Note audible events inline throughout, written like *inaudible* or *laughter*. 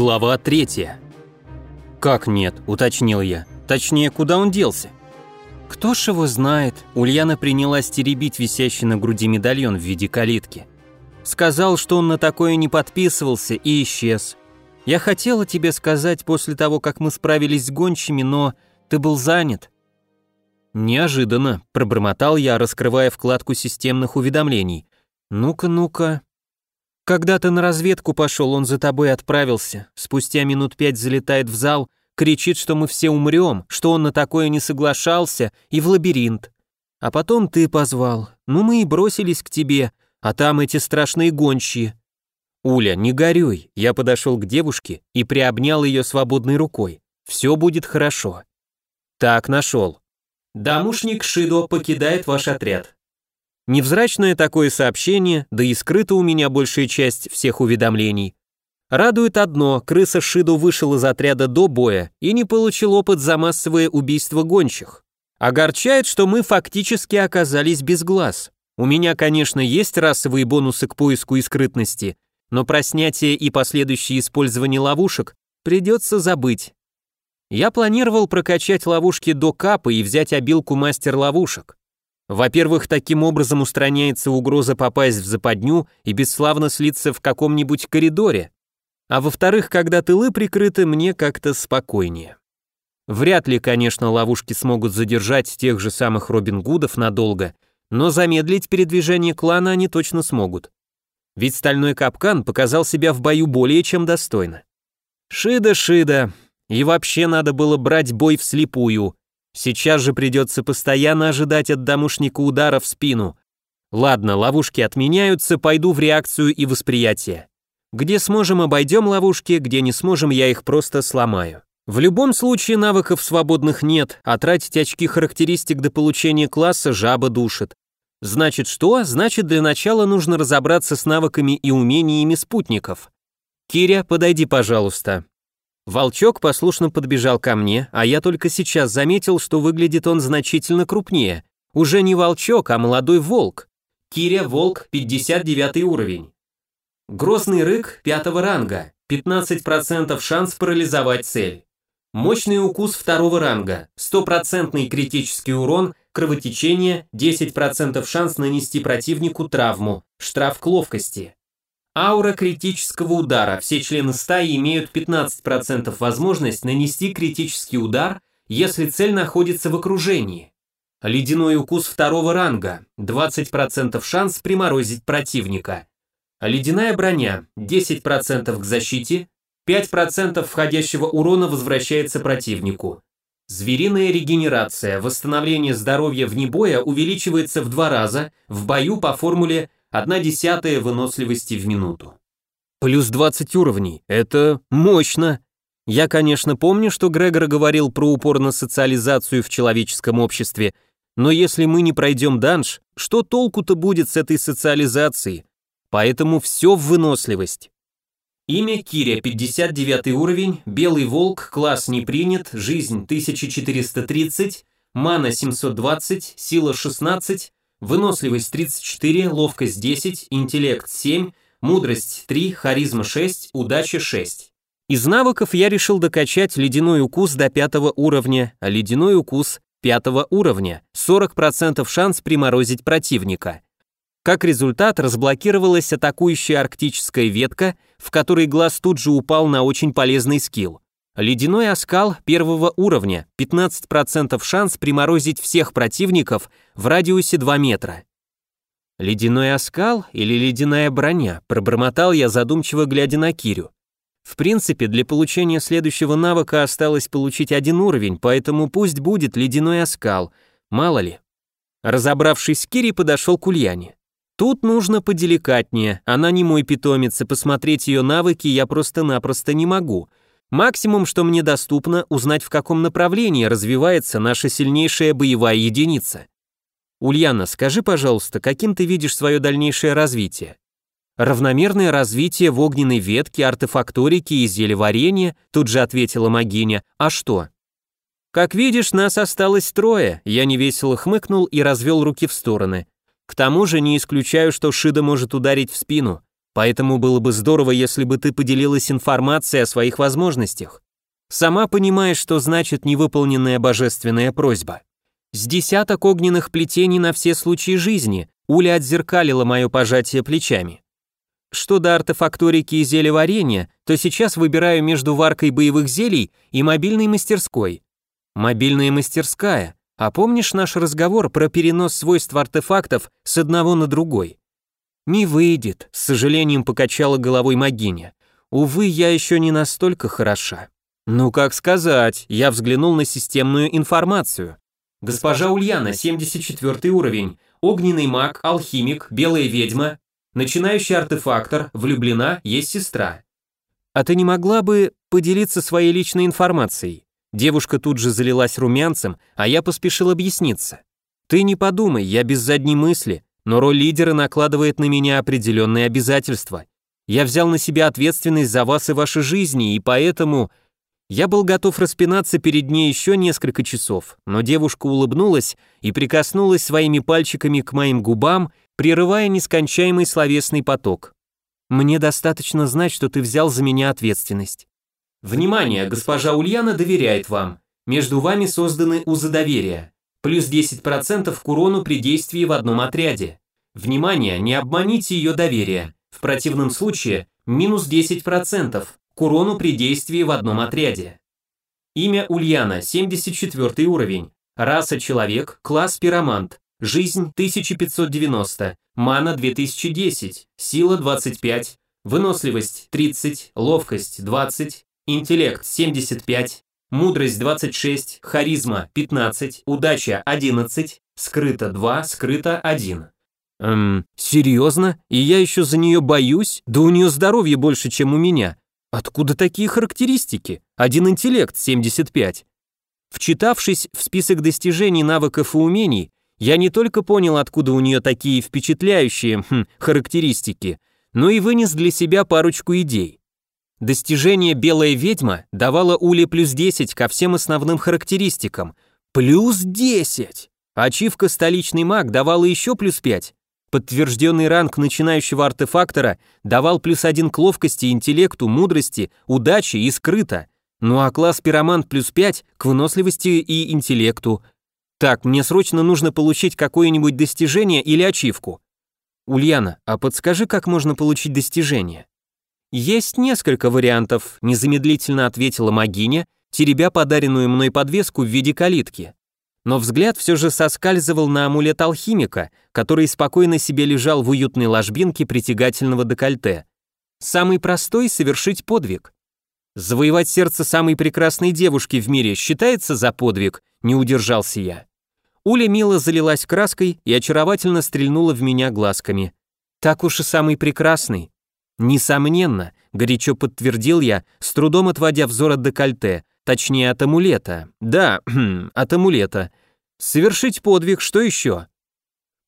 Глава третья. «Как нет?» – уточнил я. «Точнее, куда он делся?» «Кто ж его знает?» Ульяна принялась теребить висящий на груди медальон в виде калитки. Сказал, что он на такое не подписывался и исчез. Я хотела тебе сказать после того, как мы справились с гончими, но ты был занят. Неожиданно, пробормотал я, раскрывая вкладку системных уведомлений. Ну-ка, ну-ка. Когда ты на разведку пошел, он за тобой отправился. Спустя минут пять залетает в зал, кричит, что мы все умрем, что он на такое не соглашался, и в лабиринт. А потом ты позвал. Ну мы и бросились к тебе, а там эти страшные гончие. Уля, не горюй. Я подошел к девушке и приобнял ее свободной рукой. Все будет хорошо. Так, нашел. Дамушник Шидо покидает ваш отряд. Невзрачное такое сообщение, да и скрыта у меня большая часть всех уведомлений. Радует одно, крыса Шидо вышел из отряда до боя и не получил опыт за массовое убийство гончих. Огорчает, что мы фактически оказались без глаз. У меня, конечно, есть расовые бонусы к поиску и скрытности, но про снятие и последующее использование ловушек придется забыть. Я планировал прокачать ловушки до капа и взять обилку мастер ловушек. Во-первых, таким образом устраняется угроза попасть в западню и бесславно слиться в каком-нибудь коридоре. А во-вторых, когда тылы прикрыты, мне как-то спокойнее. Вряд ли, конечно, ловушки смогут задержать тех же самых Робин Гудов надолго, но замедлить передвижение клана они точно смогут. Ведь стальной капкан показал себя в бою более чем достойно. Шида-шида, и вообще надо было брать бой вслепую. Сейчас же придется постоянно ожидать от домушника удара в спину. Ладно, ловушки отменяются, пойду в реакцию и восприятие. Где сможем, обойдем ловушки, где не сможем, я их просто сломаю. В любом случае навыков свободных нет, а тратить очки характеристик до получения класса жаба душит. Значит что? Значит для начала нужно разобраться с навыками и умениями спутников. Киря, подойди, пожалуйста. Волчок послушно подбежал ко мне, а я только сейчас заметил, что выглядит он значительно крупнее. Уже не волчок, а молодой волк. Киря Волк, 59 уровень. Грозный рык, 5 ранга, 15% шанс парализовать цель. Мощный укус второго ранга, стопроцентный критический урон, кровотечение, 10% шанс нанести противнику травму, штраф к ловкости. Аура критического удара. Все члены стаи имеют 15% возможность нанести критический удар, если цель находится в окружении. Ледяной укус второго ранга. 20% шанс приморозить противника. Ледяная броня. 10% к защите. 5% входящего урона возвращается противнику. Звериная регенерация. Восстановление здоровья вне боя увеличивается в два раза, в бою по формуле Одна десятая выносливости в минуту. Плюс 20 уровней. Это мощно. Я, конечно, помню, что Грегор говорил про упор на социализацию в человеческом обществе, но если мы не пройдем данж, что толку-то будет с этой социализацией? Поэтому все в выносливость. Имя Киря, 59 уровень, Белый Волк, класс не принят, жизнь 1430, мана 720, сила 16, Выносливость 34, ловкость 10, интеллект 7, мудрость 3, харизма 6, удача 6. Из навыков я решил докачать ледяной укус до пятого уровня, а ледяной укус пятого уровня, 40% шанс приморозить противника. Как результат, разблокировалась атакующая арктическая ветка, в которой глаз тут же упал на очень полезный скилл. Ледяной оскал первого уровня, 15% шанс приморозить всех противников в радиусе 2 метра. Ледяной оскал или ледяная броня, пробормотал я задумчиво глядя на Кирю. В принципе, для получения следующего навыка осталось получить один уровень, поэтому пусть будет ледяной оскал, мало ли. Разобравшись с Кирей, подошел к Ульяне. Тут нужно поделикатнее, она не мой питомец, и посмотреть ее навыки я просто-напросто не могу — Максимум, что мне доступно, узнать в каком направлении развивается наша сильнейшая боевая единица. Ульяна, скажи, пожалуйста, каким ты видишь свое дальнейшее развитие? Равномерное развитие в огненной ветке, артефакторике и зелеварения, тут же ответила Магиня. А что? Как видишь, нас осталось трое. Я невесело хмыкнул и развел руки в стороны. К тому же не исключаю, что Шида может ударить в спину, поэтому было бы здорово, если бы ты поделилась информацией о своих возможностях. Сама понимаешь, что значит невыполненная божественная просьба. С десяток огненных плетений на все случаи жизни, Уля отзеркалила мое пожатие плечами. Что до артефакторики и зелеварения, то сейчас выбираю между варкой боевых зелий и мобильной мастерской. Мобильная мастерская. А помнишь наш разговор про перенос свойств артефактов с одного на другой? Не выйдет, с сожалением покачала головой Магиня. Увы, я еще не настолько хороша. Ну как сказать, я взглянул на системную информацию. Госпожа Ульяна, 74 уровень, огненный маг, алхимик, белая ведьма, начинающий артефактор, влюблена, есть сестра. А ты не могла бы поделиться своей личной информацией? Девушка тут же залилась румянцем, а я поспешил объясниться. Ты не подумай, я без задней мысли, но роль лидера накладывает на меня определенные обязательства. Я взял на себя ответственность за вас и ваши жизни, и поэтому я был готов распинаться перед ней еще несколько часов, но девушка улыбнулась и прикоснулась своими пальчиками к моим губам, прерывая нескончаемый словесный поток. «Мне достаточно знать, что ты взял за меня ответственность». «Внимание, госпожа Ульяна доверяет вам. Между вами созданы узы доверия. Плюс 10% к урону при действии в одном отряде. Внимание, не обманите ее доверие. В противном случае минус 10%, к урону при действии в одном отряде. Имя Ульяна, 74 уровень. Раса человек, класс пиромант. Жизнь 1590, мана 2010, сила 25, выносливость 30, ловкость 20, интеллект 75, мудрость 26, харизма 15, удача 11, скрыто 2, скрыто 1. Эм, серьезно? И я еще за нее боюсь? Да у нее здоровье больше, чем у меня. Откуда такие характеристики? Один интеллект 75. Вчитавшись в список достижений, навыков и умений, я не только понял, откуда у нее такие впечатляющие хм, характеристики, но и вынес для себя парочку идей. Достижение «Белая ведьма» давало Уле плюс 10 ко всем основным характеристикам. Плюс 10! Ачивка «Столичный маг» давала еще плюс 5. Подтвержденный ранг начинающего артефактора давал плюс один к ловкости, интеллекту, мудрости, удаче и скрыто. Ну а класс пиромант плюс пять к выносливости и интеллекту. Так, мне срочно нужно получить какое-нибудь достижение или ачивку. Ульяна, а подскажи, как можно получить достижение? Есть несколько вариантов, незамедлительно ответила Магиня, теребя подаренную мной подвеску в виде калитки но взгляд все же соскальзывал на амулет алхимика, который спокойно себе лежал в уютной ложбинке притягательного декольте. Самый простой — совершить подвиг. Завоевать сердце самой прекрасной девушки в мире считается за подвиг, не удержался я. Уля мило залилась краской и очаровательно стрельнула в меня глазками. Так уж и самый прекрасный. Несомненно, горячо подтвердил я, с трудом отводя взор от декольте, Точнее, от амулета. Да, *clears throat* от амулета. Совершить подвиг, что еще?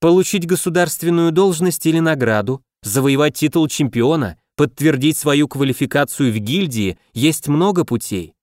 Получить государственную должность или награду, завоевать титул чемпиона, подтвердить свою квалификацию в гильдии, есть много путей.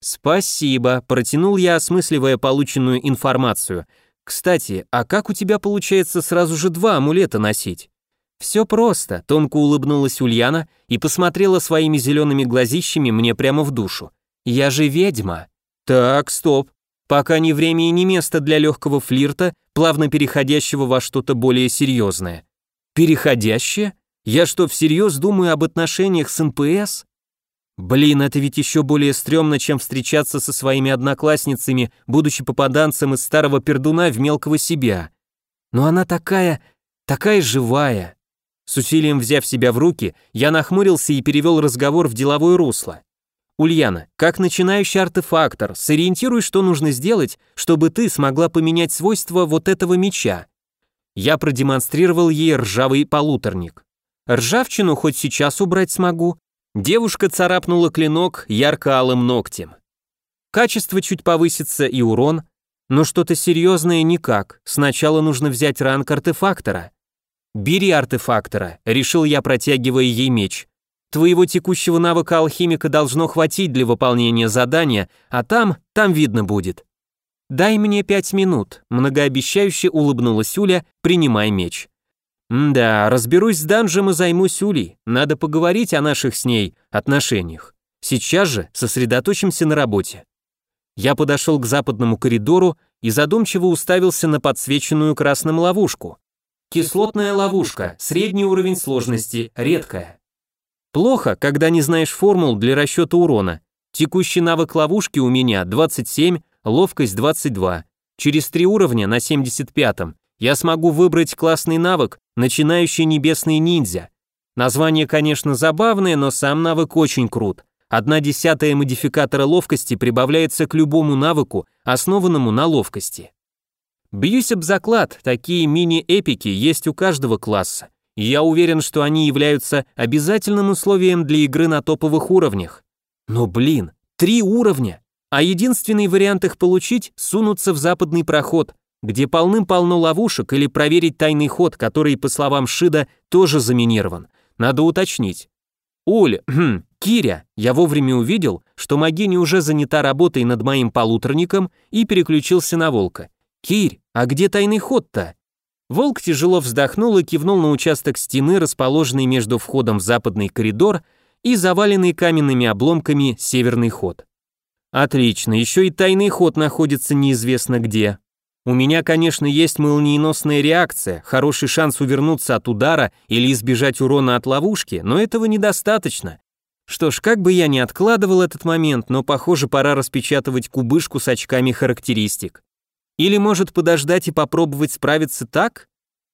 Спасибо, протянул я, осмысливая полученную информацию. Кстати, а как у тебя получается сразу же два амулета носить? Все просто, тонко улыбнулась Ульяна и посмотрела своими зелеными глазищами мне прямо в душу. Я же ведьма. Так, стоп. Пока не время и не место для легкого флирта, плавно переходящего во что-то более серьезное. Переходящее? Я что, всерьез думаю об отношениях с НПС? Блин, это ведь еще более стрёмно, чем встречаться со своими одноклассницами, будучи попаданцем из старого пердуна в мелкого себя. Но она такая, такая живая. С усилием взяв себя в руки, я нахмурился и перевел разговор в деловое русло. Ульяна, как начинающий артефактор, сориентируй, что нужно сделать, чтобы ты смогла поменять свойства вот этого меча. Я продемонстрировал ей ржавый полуторник. Ржавчину хоть сейчас убрать смогу. Девушка царапнула клинок ярко-алым ногтем. Качество чуть повысится и урон, но что-то серьезное никак. Сначала нужно взять ранг артефактора. «Бери артефактора», — решил я, протягивая ей меч. Твоего текущего навыка алхимика должно хватить для выполнения задания, а там, там видно будет. Дай мне пять минут, многообещающе улыбнулась Уля, принимая меч. Да, разберусь с данжем и займусь Улей. Надо поговорить о наших с ней отношениях. Сейчас же сосредоточимся на работе. Я подошел к западному коридору и задумчиво уставился на подсвеченную красным ловушку. Кислотная ловушка, средний уровень сложности, редкая. Плохо, когда не знаешь формул для расчета урона. Текущий навык ловушки у меня 27, ловкость 22. Через три уровня на 75-м я смогу выбрать классный навык, начинающий небесный ниндзя. Название, конечно, забавное, но сам навык очень крут. Одна десятая модификатора ловкости прибавляется к любому навыку, основанному на ловкости. Бьюсь об заклад, такие мини-эпики есть у каждого класса. Я уверен, что они являются обязательным условием для игры на топовых уровнях. Но блин, три уровня! А единственный вариант их получить – сунуться в западный проход, где полным-полно ловушек или проверить тайный ход, который, по словам Шида, тоже заминирован. Надо уточнить. Уль, *clears throat* хм, Киря, я вовремя увидел, что Магини уже занята работой над моим полуторником и переключился на волка. Кирь, а где тайный ход-то? Волк тяжело вздохнул и кивнул на участок стены, расположенный между входом в западный коридор и заваленный каменными обломками северный ход. Отлично, еще и тайный ход находится неизвестно где. У меня, конечно, есть молниеносная реакция, хороший шанс увернуться от удара или избежать урона от ловушки, но этого недостаточно. Что ж, как бы я ни откладывал этот момент, но похоже, пора распечатывать кубышку с очками характеристик. Или может подождать и попробовать справиться так?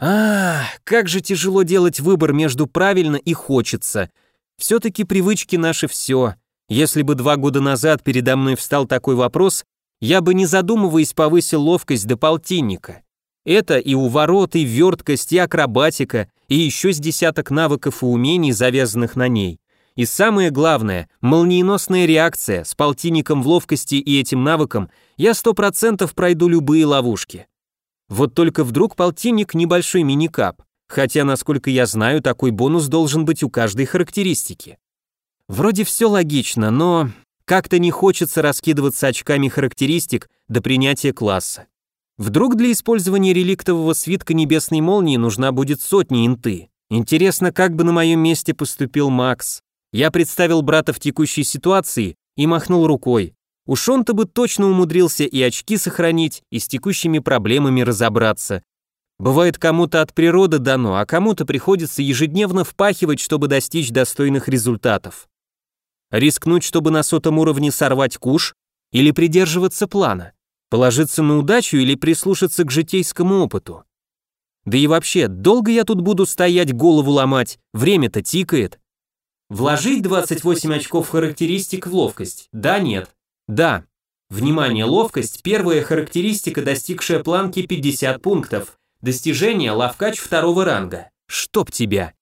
А, как же тяжело делать выбор между правильно и хочется. Все-таки привычки наши все. Если бы два года назад передо мной встал такой вопрос, я бы не задумываясь повысил ловкость до полтинника. Это и уворот, и верткость, и акробатика, и еще с десяток навыков и умений, завязанных на ней. И самое главное, молниеносная реакция, с полтинником в ловкости и этим навыком я сто процентов пройду любые ловушки. Вот только вдруг полтинник небольшой миникап, хотя, насколько я знаю, такой бонус должен быть у каждой характеристики. Вроде все логично, но как-то не хочется раскидываться очками характеристик до принятия класса. Вдруг для использования реликтового свитка небесной молнии нужна будет сотни инты. Интересно, как бы на моем месте поступил Макс. Я представил брата в текущей ситуации и махнул рукой. Уж он-то бы точно умудрился и очки сохранить, и с текущими проблемами разобраться. Бывает, кому-то от природы дано, а кому-то приходится ежедневно впахивать, чтобы достичь достойных результатов. Рискнуть, чтобы на сотом уровне сорвать куш, или придерживаться плана? Положиться на удачу или прислушаться к житейскому опыту? Да и вообще, долго я тут буду стоять, голову ломать? Время-то тикает. Вложить 28 очков характеристик в ловкость? Да, нет. Да. Внимание, ловкость – первая характеристика, достигшая планки 50 пунктов. Достижение – ловкач второго ранга. Чтоб тебя.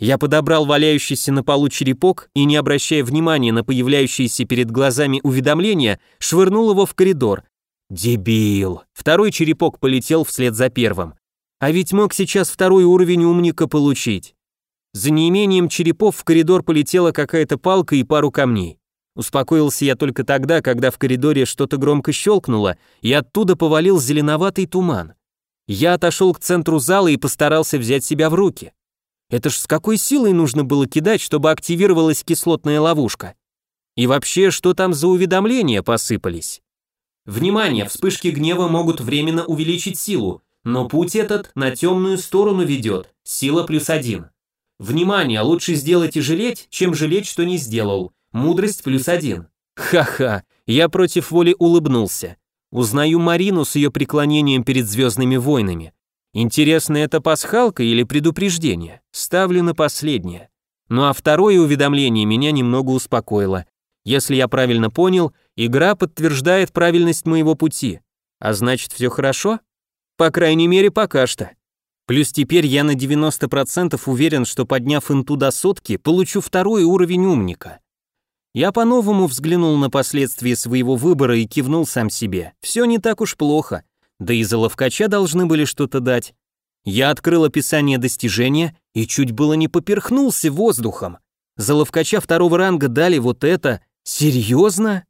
Я подобрал валяющийся на полу черепок и, не обращая внимания на появляющиеся перед глазами уведомления, швырнул его в коридор. Дебил. Второй черепок полетел вслед за первым. А ведь мог сейчас второй уровень умника получить. За неимением черепов в коридор полетела какая-то палка и пару камней. Успокоился я только тогда, когда в коридоре что-то громко щелкнуло, и оттуда повалил зеленоватый туман. Я отошел к центру зала и постарался взять себя в руки. Это ж с какой силой нужно было кидать, чтобы активировалась кислотная ловушка? И вообще, что там за уведомления посыпались? Внимание, вспышки гнева могут временно увеличить силу, но путь этот на темную сторону ведет, сила плюс один. Внимание, лучше сделать и жалеть, чем жалеть, что не сделал. Мудрость плюс один. Ха-ха, я против воли улыбнулся. Узнаю Марину с ее преклонением перед звездными войнами. Интересно, это пасхалка или предупреждение? Ставлю на последнее. Ну а второе уведомление меня немного успокоило. Если я правильно понял, игра подтверждает правильность моего пути. А значит, все хорошо? По крайней мере, пока что. Плюс теперь я на 90% уверен, что подняв инту до сотки, получу второй уровень умника. Я по-новому взглянул на последствия своего выбора и кивнул сам себе. Все не так уж плохо. Да и за ловкача должны были что-то дать. Я открыл описание достижения и чуть было не поперхнулся воздухом. За ловкача второго ранга дали вот это. Серьезно?